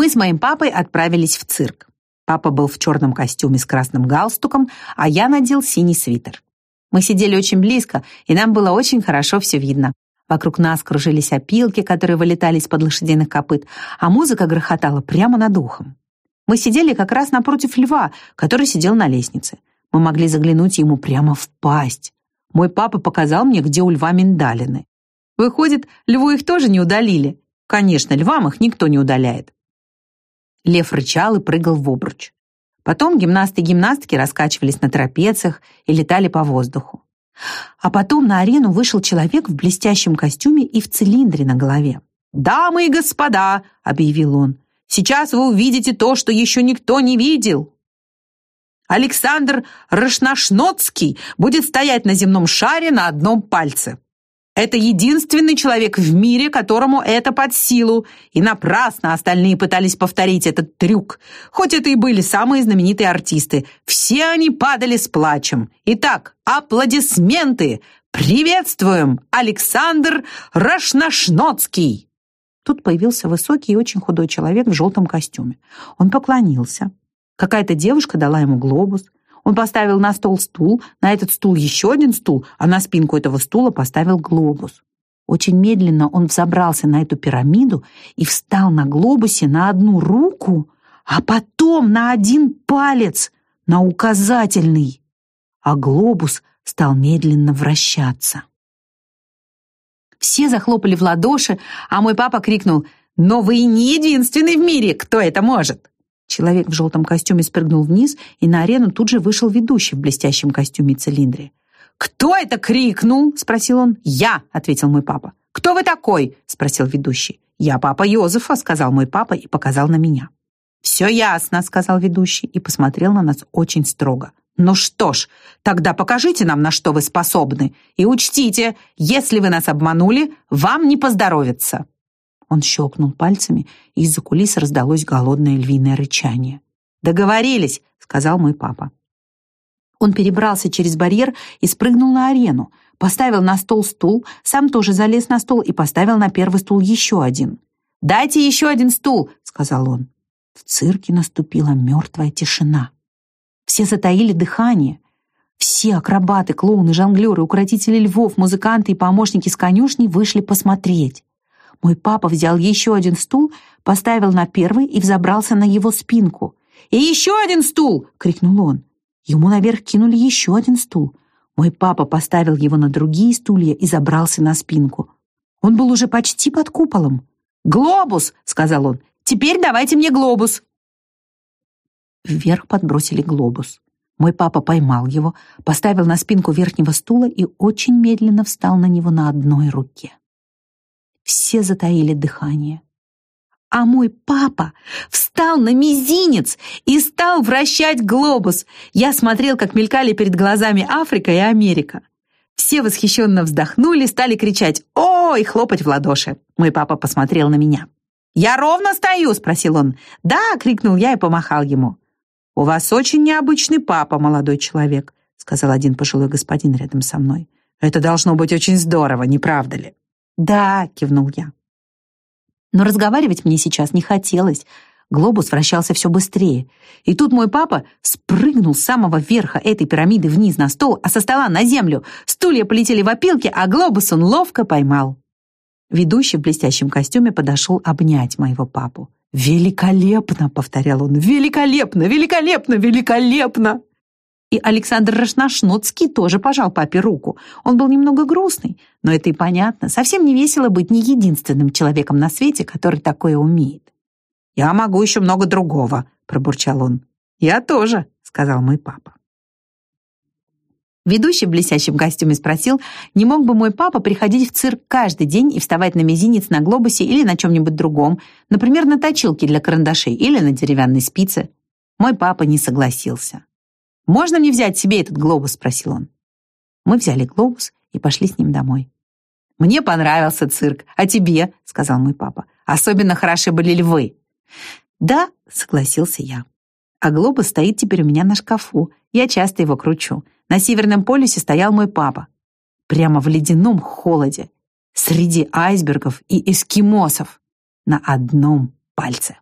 Мы с моим папой отправились в цирк. Папа был в черном костюме с красным галстуком, а я надел синий свитер. Мы сидели очень близко, и нам было очень хорошо все видно. Вокруг нас кружились опилки, которые вылетали из-под лошадиных копыт, а музыка грохотала прямо над ухом. Мы сидели как раз напротив льва, который сидел на лестнице. Мы могли заглянуть ему прямо в пасть. Мой папа показал мне, где у льва миндалины. Выходит, льву их тоже не удалили. Конечно, львам их никто не удаляет. Лев рычал и прыгал в обруч. Потом гимнасты и гимнастки раскачивались на трапециях и летали по воздуху. А потом на арену вышел человек в блестящем костюме и в цилиндре на голове. «Дамы и господа!» — объявил он. «Сейчас вы увидите то, что еще никто не видел!» Александр Рашнашноцкий будет стоять на земном шаре на одном пальце. Это единственный человек в мире, которому это под силу, и напрасно остальные пытались повторить этот трюк. Хоть это и были самые знаменитые артисты, все они падали с плачем. Итак, аплодисменты! Приветствуем! Александр Рашнашноцкий! Тут появился высокий и очень худой человек в желтом костюме. Он поклонился. Какая-то девушка дала ему глобус. Он поставил на стол стул, на этот стул еще один стул, а на спинку этого стула поставил глобус. Очень медленно он взобрался на эту пирамиду и встал на глобусе на одну руку, а потом на один палец, на указательный. А глобус стал медленно вращаться. Все захлопали в ладоши, а мой папа крикнул «Но вы не единственный в мире, кто это может!» Человек в желтом костюме спрыгнул вниз, и на арену тут же вышел ведущий в блестящем костюме и цилиндре. «Кто это крикнул?» — спросил он. «Я», — ответил мой папа. «Кто вы такой?» — спросил ведущий. «Я папа Йозефа», — сказал мой папа и показал на меня. «Все ясно», — сказал ведущий и посмотрел на нас очень строго. «Ну что ж, тогда покажите нам, на что вы способны, и учтите, если вы нас обманули, вам не поздоровится». Он щелкнул пальцами, и из-за кулис раздалось голодное львиное рычание. «Договорились», — сказал мой папа. Он перебрался через барьер и спрыгнул на арену, поставил на стол стул, сам тоже залез на стол и поставил на первый стул еще один. «Дайте еще один стул», — сказал он. В цирке наступила мертвая тишина. Все затаили дыхание. Все акробаты, клоуны, жонглеры, укротители львов, музыканты и помощники с конюшней вышли посмотреть. Мой папа взял еще один стул, поставил на первый и взобрался на его спинку. «И еще один стул!» — крикнул он. Ему наверх кинули еще один стул. Мой папа поставил его на другие стулья и забрался на спинку. Он был уже почти под куполом. «Глобус!» — сказал он. «Теперь давайте мне глобус!» Вверх подбросили глобус. Мой папа поймал его, поставил на спинку верхнего стула и очень медленно встал на него на одной руке. Все затаили дыхание. А мой папа встал на мизинец и стал вращать глобус. Я смотрел, как мелькали перед глазами Африка и Америка. Все восхищенно вздохнули, стали кричать «Ой!» и хлопать в ладоши. Мой папа посмотрел на меня. «Я ровно стою?» — спросил он. «Да!» — крикнул я и помахал ему. «У вас очень необычный папа, молодой человек», — сказал один пожилой господин рядом со мной. «Это должно быть очень здорово, не правда ли?» «Да», — кивнул я. Но разговаривать мне сейчас не хотелось. Глобус вращался все быстрее. И тут мой папа спрыгнул с самого верха этой пирамиды вниз на стол, а со стола на землю. Стулья полетели в опилки, а глобус он ловко поймал. Ведущий в блестящем костюме подошел обнять моего папу. «Великолепно!» — повторял он. «Великолепно! Великолепно! Великолепно!» И Александр Рашнашноцкий тоже пожал папе руку. Он был немного грустный, но это и понятно. Совсем не весело быть не единственным человеком на свете, который такое умеет. «Я могу еще много другого», — пробурчал он. «Я тоже», — сказал мой папа. Ведущий в блестящем костюме спросил, не мог бы мой папа приходить в цирк каждый день и вставать на мизинец на глобусе или на чем-нибудь другом, например, на точилке для карандашей или на деревянной спице. Мой папа не согласился. «Можно мне взять себе этот глобус?» — спросил он. Мы взяли глобус и пошли с ним домой. «Мне понравился цирк, а тебе?» — сказал мой папа. «Особенно хороши были львы». «Да», — согласился я. «А глобус стоит теперь у меня на шкафу. Я часто его кручу. На Северном полюсе стоял мой папа. Прямо в ледяном холоде. Среди айсбергов и эскимосов. На одном пальце».